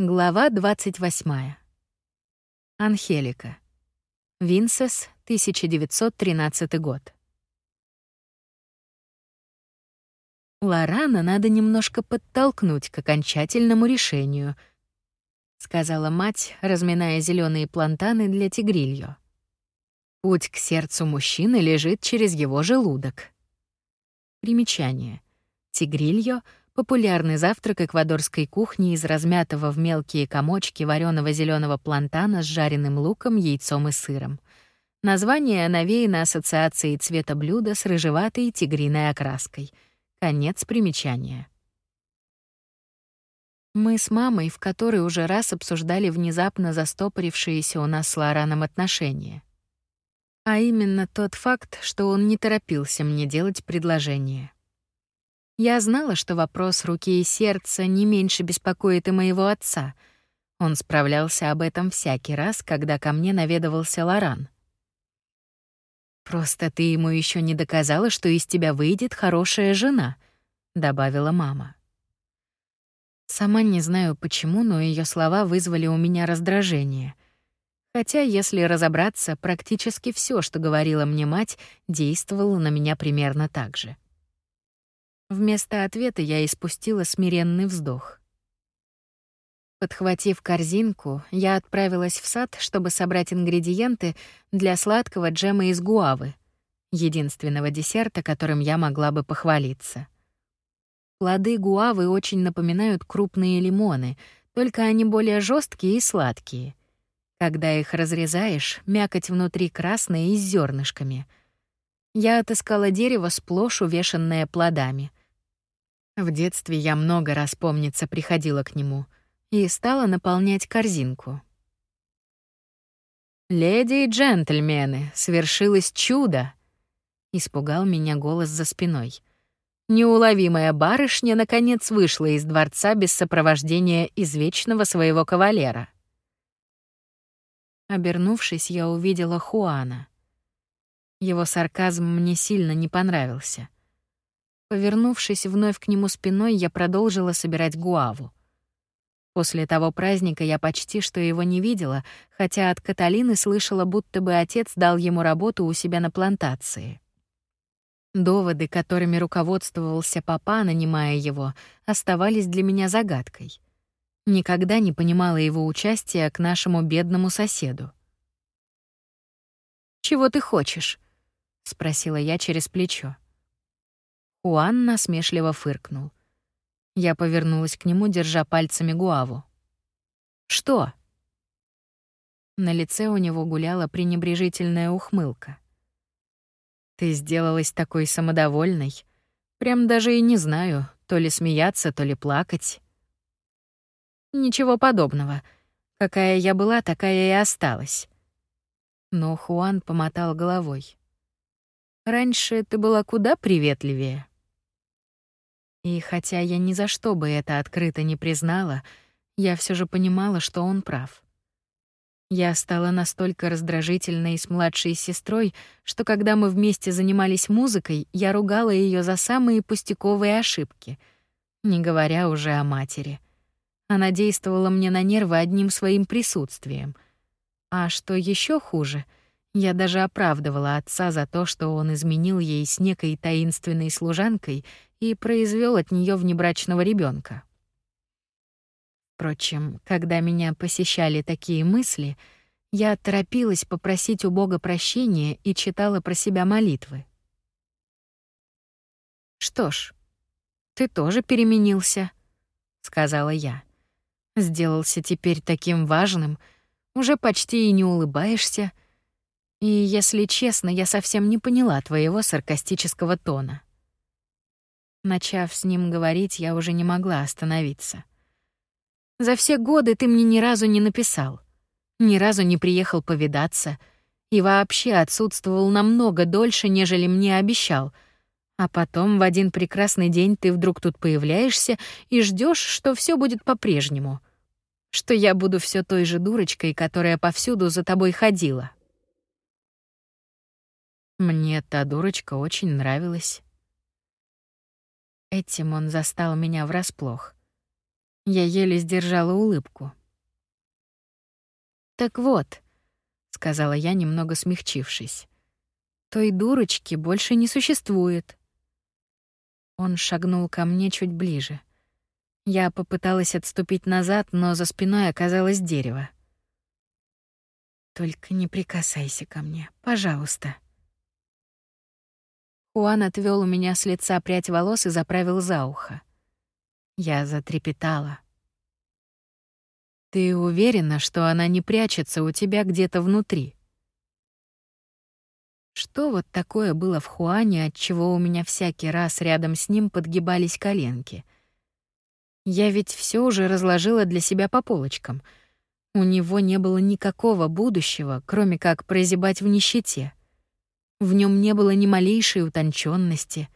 Глава 28. Анхелика. Винсес, 1913 год. Лорана надо немножко подтолкнуть к окончательному решению, сказала мать, разминая зеленые плантаны для тигрильо. Путь к сердцу мужчины лежит через его желудок. Примечание. Тигрильо — Популярный завтрак эквадорской кухни из размятого в мелкие комочки вареного зеленого плантана с жареным луком, яйцом и сыром. Название навеяно ассоциацией цвета блюда с рыжеватой тигриной окраской. Конец примечания. Мы с мамой в который уже раз обсуждали внезапно застопорившиеся у нас с Лораном отношения. А именно тот факт, что он не торопился мне делать предложение. Я знала, что вопрос руки и сердца не меньше беспокоит и моего отца. Он справлялся об этом всякий раз, когда ко мне наведывался Лоран. «Просто ты ему еще не доказала, что из тебя выйдет хорошая жена», — добавила мама. Сама не знаю почему, но ее слова вызвали у меня раздражение. Хотя, если разобраться, практически все, что говорила мне мать, действовало на меня примерно так же. Вместо ответа я испустила смиренный вздох. Подхватив корзинку, я отправилась в сад, чтобы собрать ингредиенты для сладкого джема из гуавы, единственного десерта, которым я могла бы похвалиться. Плоды гуавы очень напоминают крупные лимоны, только они более жесткие и сладкие. Когда их разрезаешь, мякоть внутри красная и с зернышками. Я отыскала дерево, сплошь увешанное плодами — в детстве я много раз, помнится, приходила к нему и стала наполнять корзинку. «Леди и джентльмены, свершилось чудо!» — испугал меня голос за спиной. Неуловимая барышня, наконец, вышла из дворца без сопровождения извечного своего кавалера. Обернувшись, я увидела Хуана. Его сарказм мне сильно не понравился — Повернувшись вновь к нему спиной, я продолжила собирать гуаву. После того праздника я почти что его не видела, хотя от Каталины слышала, будто бы отец дал ему работу у себя на плантации. Доводы, которыми руководствовался папа, нанимая его, оставались для меня загадкой. Никогда не понимала его участия к нашему бедному соседу. «Чего ты хочешь?» — спросила я через плечо. Хуан насмешливо фыркнул. Я повернулась к нему, держа пальцами гуаву. «Что?» На лице у него гуляла пренебрежительная ухмылка. «Ты сделалась такой самодовольной. Прям даже и не знаю, то ли смеяться, то ли плакать». «Ничего подобного. Какая я была, такая и осталась». Но Хуан помотал головой. «Раньше ты была куда приветливее». И хотя я ни за что бы это открыто не признала, я все же понимала, что он прав. Я стала настолько раздражительной с младшей сестрой, что когда мы вместе занимались музыкой, я ругала ее за самые пустяковые ошибки, не говоря уже о матери. Она действовала мне на нервы одним своим присутствием. А что еще хуже, я даже оправдывала отца за то, что он изменил ей с некой таинственной служанкой и произвел от нее внебрачного ребенка. Впрочем, когда меня посещали такие мысли, я торопилась попросить у Бога прощения и читала про себя молитвы. «Что ж, ты тоже переменился», — сказала я. «Сделался теперь таким важным, уже почти и не улыбаешься. И, если честно, я совсем не поняла твоего саркастического тона». Начав с ним говорить, я уже не могла остановиться. «За все годы ты мне ни разу не написал, ни разу не приехал повидаться и вообще отсутствовал намного дольше, нежели мне обещал. А потом в один прекрасный день ты вдруг тут появляешься и ждешь, что все будет по-прежнему, что я буду все той же дурочкой, которая повсюду за тобой ходила». Мне та дурочка очень нравилась. Этим он застал меня врасплох. Я еле сдержала улыбку. «Так вот», — сказала я, немного смягчившись, — «той дурочки больше не существует». Он шагнул ко мне чуть ближе. Я попыталась отступить назад, но за спиной оказалось дерево. «Только не прикасайся ко мне, пожалуйста». Хуан отвел у меня с лица прядь волос и заправил за ухо. Я затрепетала. «Ты уверена, что она не прячется у тебя где-то внутри?» Что вот такое было в Хуане, от чего у меня всякий раз рядом с ним подгибались коленки? Я ведь все уже разложила для себя по полочкам. У него не было никакого будущего, кроме как прозябать в нищете. В нем не было ни малейшей утонченности.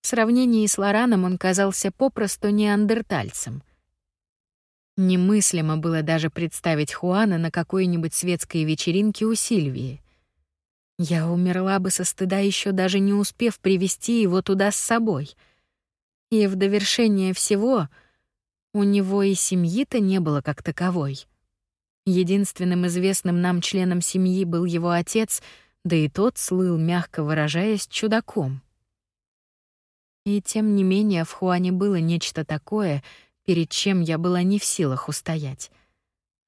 В сравнении с Лораном он казался попросту неандертальцем. Немыслимо было даже представить Хуана на какой-нибудь светской вечеринке у Сильвии. Я умерла бы со стыда еще даже не успев привести его туда с собой. И в довершение всего у него и семьи-то не было как таковой. Единственным известным нам членом семьи был его отец — да и тот слыл, мягко выражаясь, чудаком. И тем не менее в Хуане было нечто такое, перед чем я была не в силах устоять.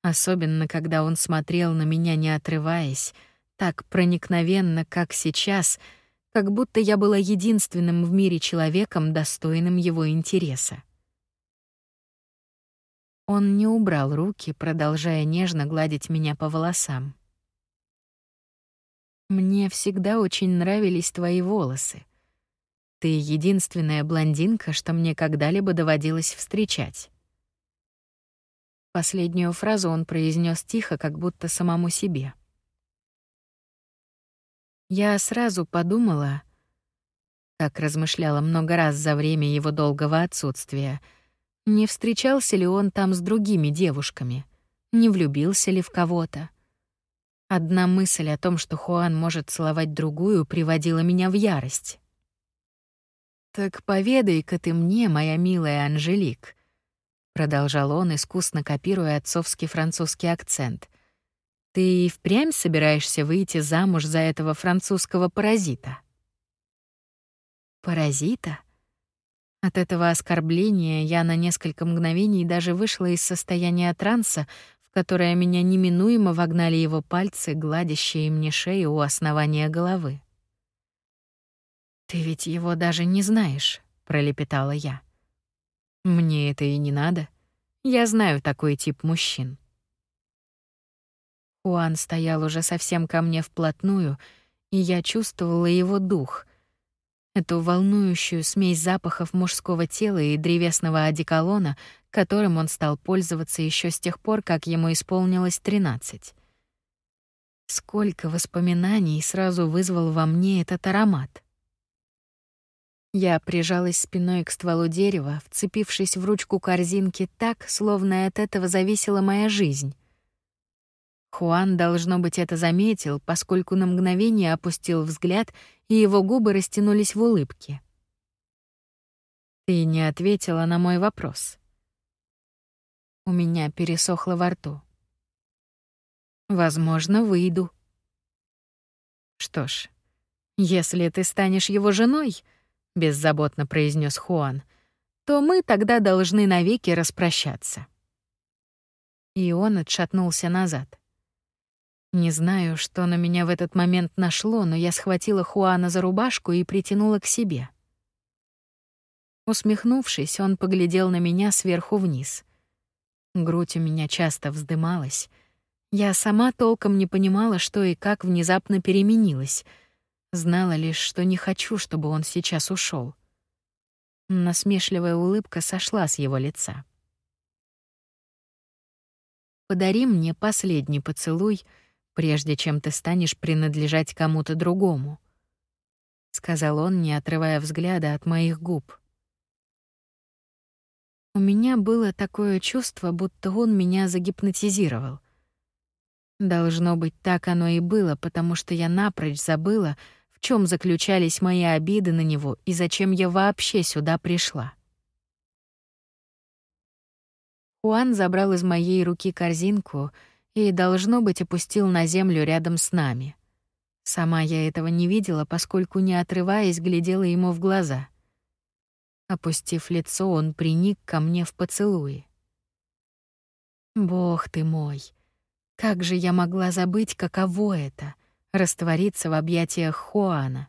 Особенно, когда он смотрел на меня, не отрываясь, так проникновенно, как сейчас, как будто я была единственным в мире человеком, достойным его интереса. Он не убрал руки, продолжая нежно гладить меня по волосам. Мне всегда очень нравились твои волосы. Ты единственная блондинка, что мне когда-либо доводилось встречать. Последнюю фразу он произнес тихо, как будто самому себе. Я сразу подумала, как размышляла много раз за время его долгого отсутствия, не встречался ли он там с другими девушками, не влюбился ли в кого-то. Одна мысль о том, что Хуан может целовать другую, приводила меня в ярость. «Так поведай-ка ты мне, моя милая Анжелик», — продолжал он, искусно копируя отцовский французский акцент. «Ты и впрямь собираешься выйти замуж за этого французского паразита?» «Паразита?» От этого оскорбления я на несколько мгновений даже вышла из состояния транса, которое меня неминуемо вогнали его пальцы, гладящие мне шею у основания головы. «Ты ведь его даже не знаешь», — пролепетала я. «Мне это и не надо. Я знаю такой тип мужчин». Хуан стоял уже совсем ко мне вплотную, и я чувствовала его дух, эту волнующую смесь запахов мужского тела и древесного одеколона, которым он стал пользоваться еще с тех пор, как ему исполнилось 13. Сколько воспоминаний сразу вызвал во мне этот аромат. Я прижалась спиной к стволу дерева, вцепившись в ручку корзинки так, словно от этого зависела моя жизнь. Хуан, должно быть, это заметил, поскольку на мгновение опустил взгляд, и его губы растянулись в улыбке. «Ты не ответила на мой вопрос». У меня пересохло во рту. «Возможно, выйду». «Что ж, если ты станешь его женой», — беззаботно произнес Хуан, «то мы тогда должны навеки распрощаться». И он отшатнулся назад. Не знаю, что на меня в этот момент нашло, но я схватила Хуана за рубашку и притянула к себе. Усмехнувшись, он поглядел на меня сверху вниз. Грудь у меня часто вздымалась. Я сама толком не понимала, что и как внезапно переменилось. Знала лишь, что не хочу, чтобы он сейчас ушел. Насмешливая улыбка сошла с его лица. «Подари мне последний поцелуй», прежде чем ты станешь принадлежать кому-то другому, сказал он, не отрывая взгляда от моих губ. У меня было такое чувство, будто он меня загипнотизировал. Должно быть, так оно и было, потому что я напрочь забыла, в чем заключались мои обиды на него и зачем я вообще сюда пришла. Хуан забрал из моей руки корзинку и, должно быть, опустил на землю рядом с нами. Сама я этого не видела, поскольку, не отрываясь, глядела ему в глаза. Опустив лицо, он приник ко мне в поцелуи. Бог ты мой! Как же я могла забыть, каково это — раствориться в объятиях Хуана?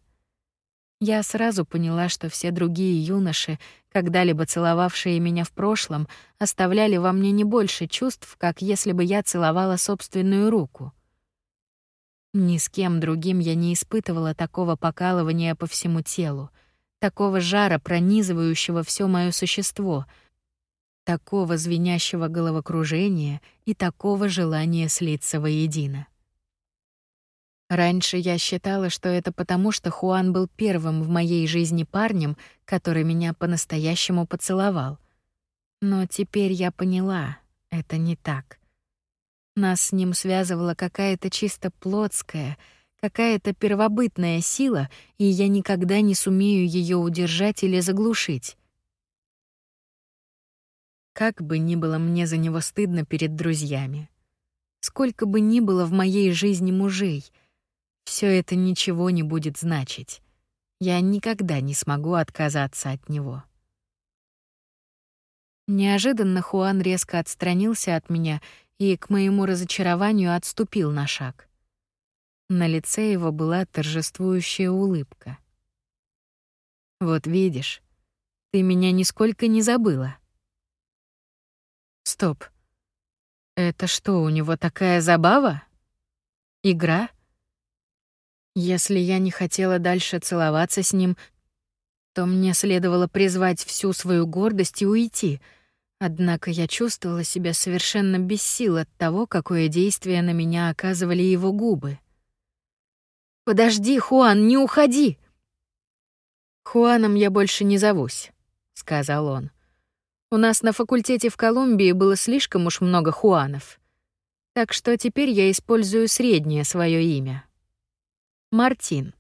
Я сразу поняла, что все другие юноши, когда-либо целовавшие меня в прошлом, оставляли во мне не больше чувств, как если бы я целовала собственную руку. Ни с кем другим я не испытывала такого покалывания по всему телу, такого жара, пронизывающего все мое существо — такого звенящего головокружения и такого желания слиться воедино. Раньше я считала, что это потому, что Хуан был первым в моей жизни парнем, который меня по-настоящему поцеловал. Но теперь я поняла, это не так. Нас с ним связывала какая-то чисто плотская, какая-то первобытная сила, и я никогда не сумею ее удержать или заглушить. Как бы ни было мне за него стыдно перед друзьями. Сколько бы ни было в моей жизни мужей, все это ничего не будет значить. Я никогда не смогу отказаться от него. Неожиданно Хуан резко отстранился от меня и, к моему разочарованию, отступил на шаг. На лице его была торжествующая улыбка. «Вот видишь, ты меня нисколько не забыла», Стоп. Это что, у него такая забава? Игра? Если я не хотела дальше целоваться с ним, то мне следовало призвать всю свою гордость и уйти. Однако я чувствовала себя совершенно без сил от того, какое действие на меня оказывали его губы. «Подожди, Хуан, не уходи!» «Хуаном я больше не зовусь», — сказал он. У нас на факультете в Колумбии было слишком уж много Хуанов. Так что теперь я использую среднее свое имя. Мартин.